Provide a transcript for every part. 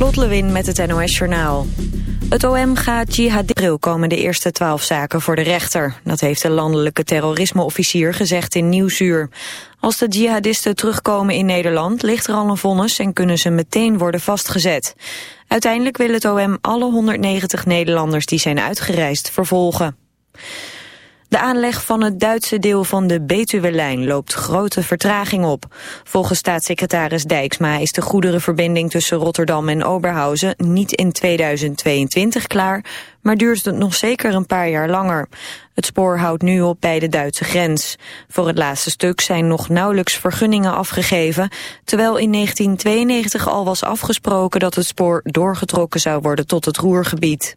Lot Lewin met het NOS Journaal. Het OM gaat jihadil komen de eerste twaalf zaken voor de rechter. Dat heeft de landelijke terrorismeofficier gezegd in Nieuwsuur. Als de jihadisten terugkomen in Nederland ligt er al een vonnis... en kunnen ze meteen worden vastgezet. Uiteindelijk wil het OM alle 190 Nederlanders die zijn uitgereisd vervolgen. De aanleg van het Duitse deel van de Betuwe-lijn loopt grote vertraging op. Volgens staatssecretaris Dijksma is de goederenverbinding tussen Rotterdam en Oberhausen niet in 2022 klaar, maar duurt het nog zeker een paar jaar langer. Het spoor houdt nu op bij de Duitse grens. Voor het laatste stuk zijn nog nauwelijks vergunningen afgegeven, terwijl in 1992 al was afgesproken dat het spoor doorgetrokken zou worden tot het Roergebied.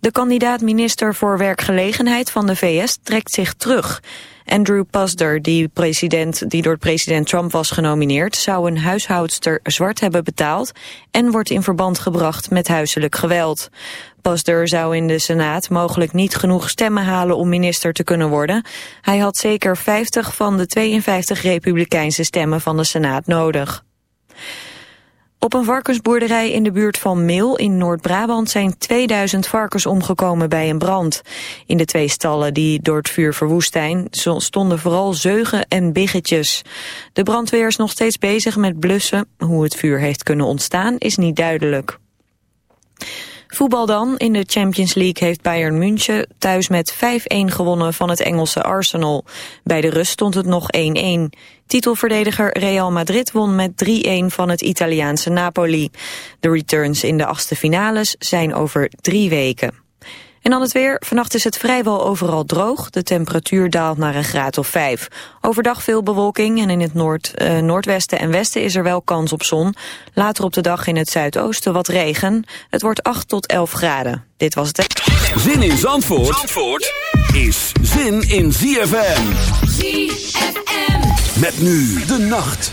De kandidaat-minister voor werkgelegenheid van de VS trekt zich terug. Andrew Pasder, die, president, die door president Trump was genomineerd... zou een huishoudster zwart hebben betaald... en wordt in verband gebracht met huiselijk geweld. Pasder zou in de Senaat mogelijk niet genoeg stemmen halen om minister te kunnen worden. Hij had zeker 50 van de 52 republikeinse stemmen van de Senaat nodig. Op een varkensboerderij in de buurt van Meel in Noord-Brabant zijn 2000 varkens omgekomen bij een brand. In de twee stallen die door het vuur verwoest zijn stonden vooral zeugen en biggetjes. De brandweer is nog steeds bezig met blussen. Hoe het vuur heeft kunnen ontstaan is niet duidelijk. Voetbal dan. In de Champions League heeft Bayern München thuis met 5-1 gewonnen van het Engelse Arsenal. Bij de rust stond het nog 1-1. Titelverdediger Real Madrid won met 3-1 van het Italiaanse Napoli. De returns in de achtste finales zijn over drie weken. En dan het weer. Vannacht is het vrijwel overal droog. De temperatuur daalt naar een graad of 5. Overdag veel bewolking en in het noord, uh, noordwesten en westen is er wel kans op zon. Later op de dag in het zuidoosten wat regen. Het wordt 8 tot 11 graden. Dit was het. Zin in Zandvoort, Zandvoort is zin in ZFM. ZFM. Met nu de nacht.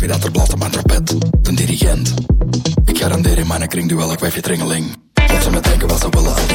weet wie dat er blaft op mijn trompet. De dirigent. Ik garandeer in mijn kring duel, ik wijf je tringeling. Wat ze me denken, wat ze willen.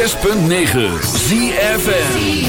106.9 ZFN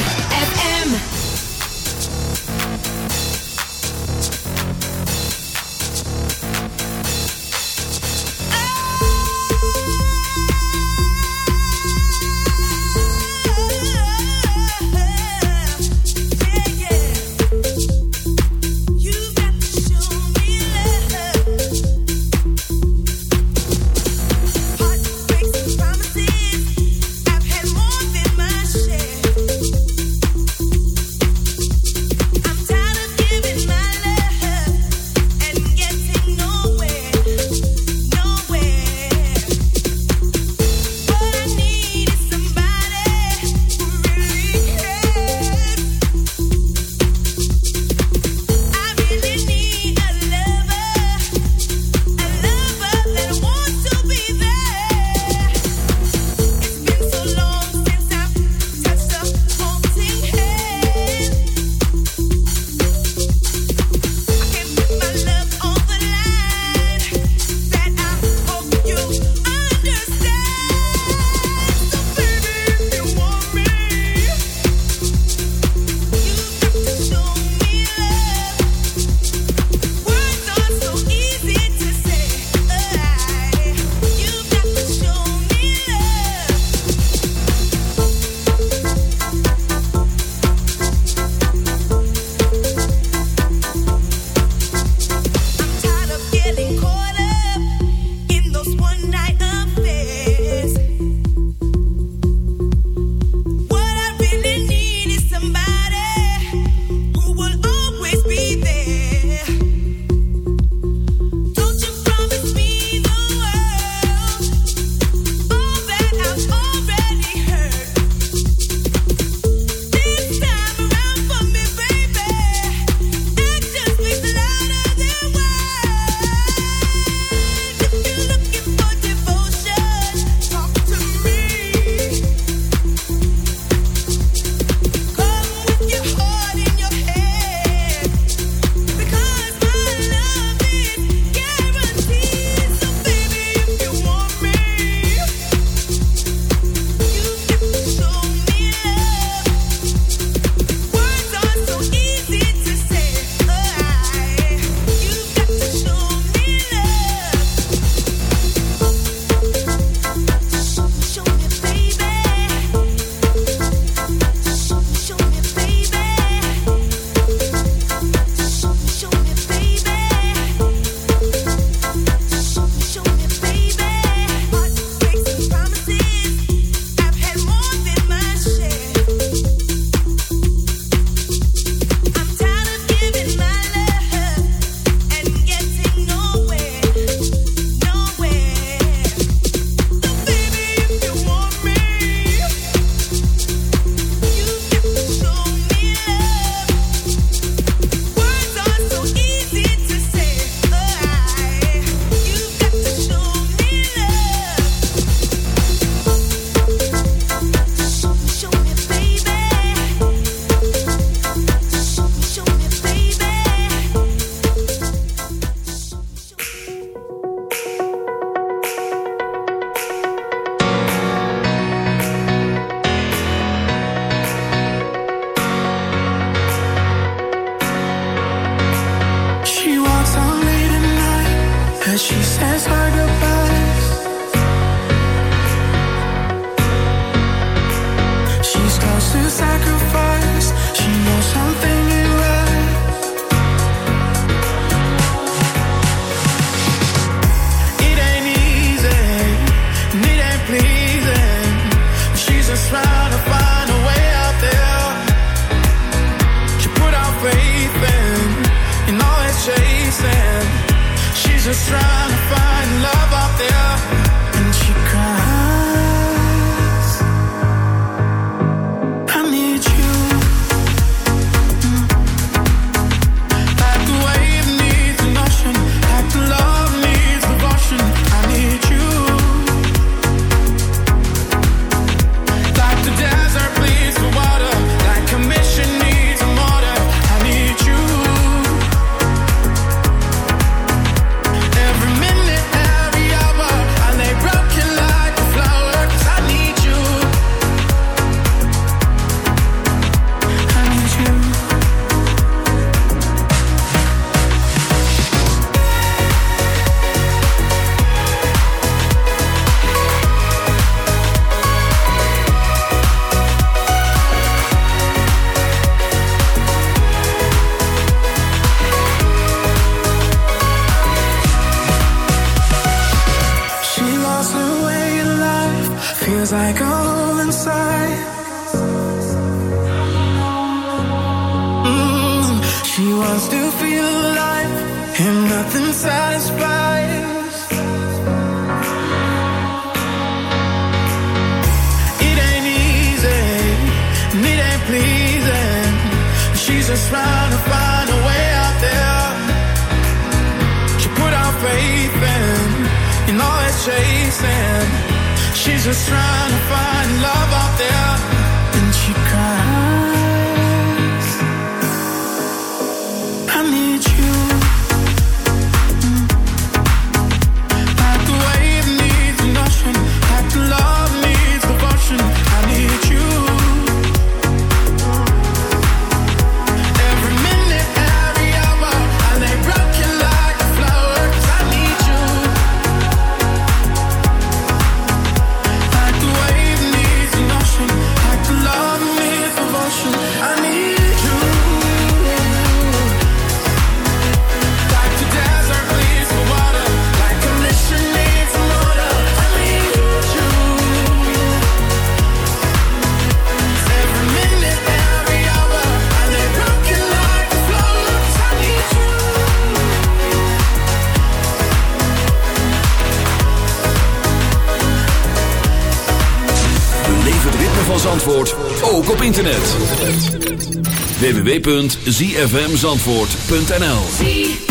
www.zfmzandvoort.nl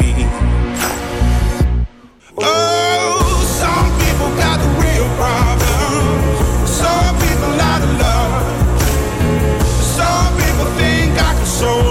so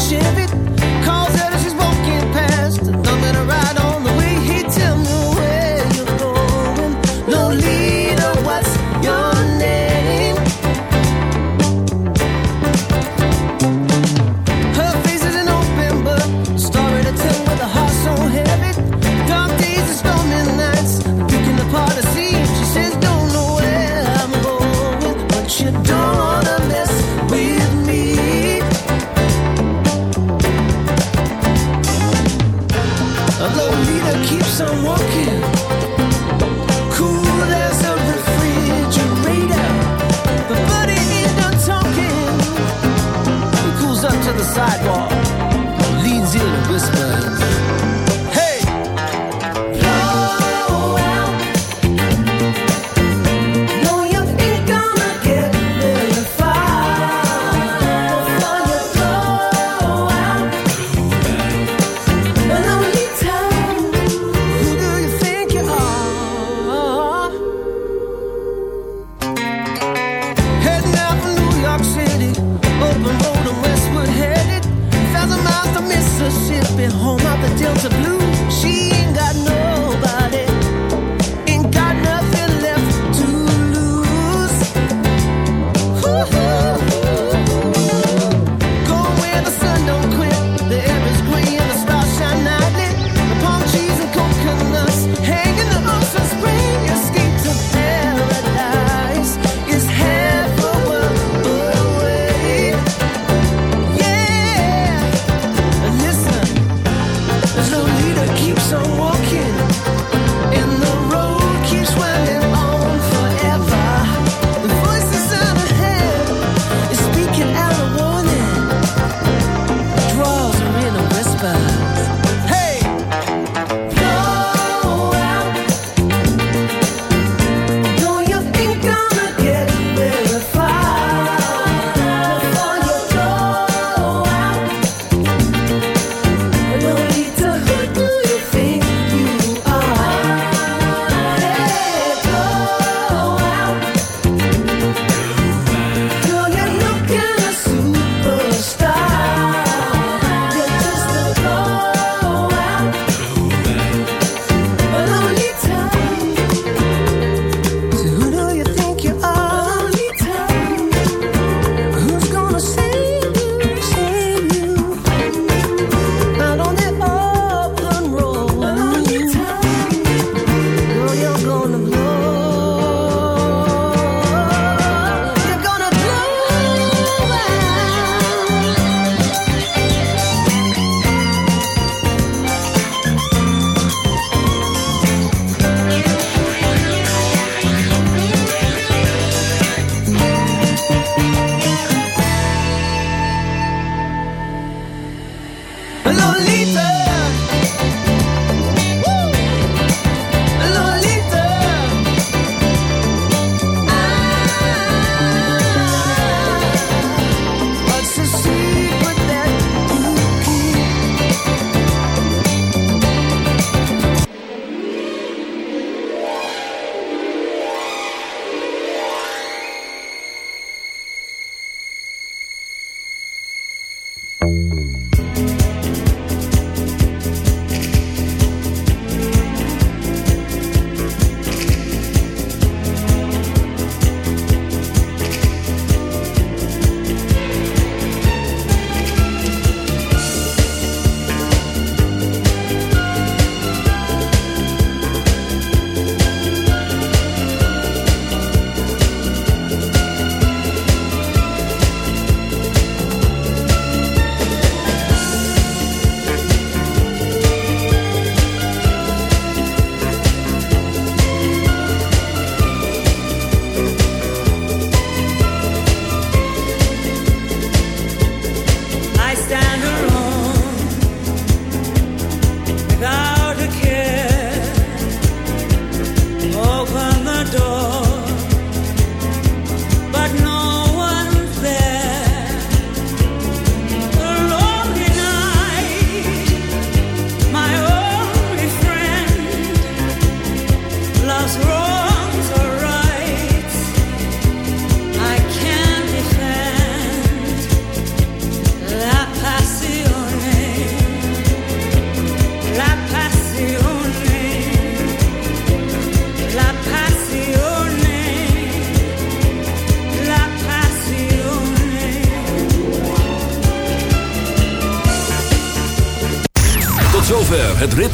friendship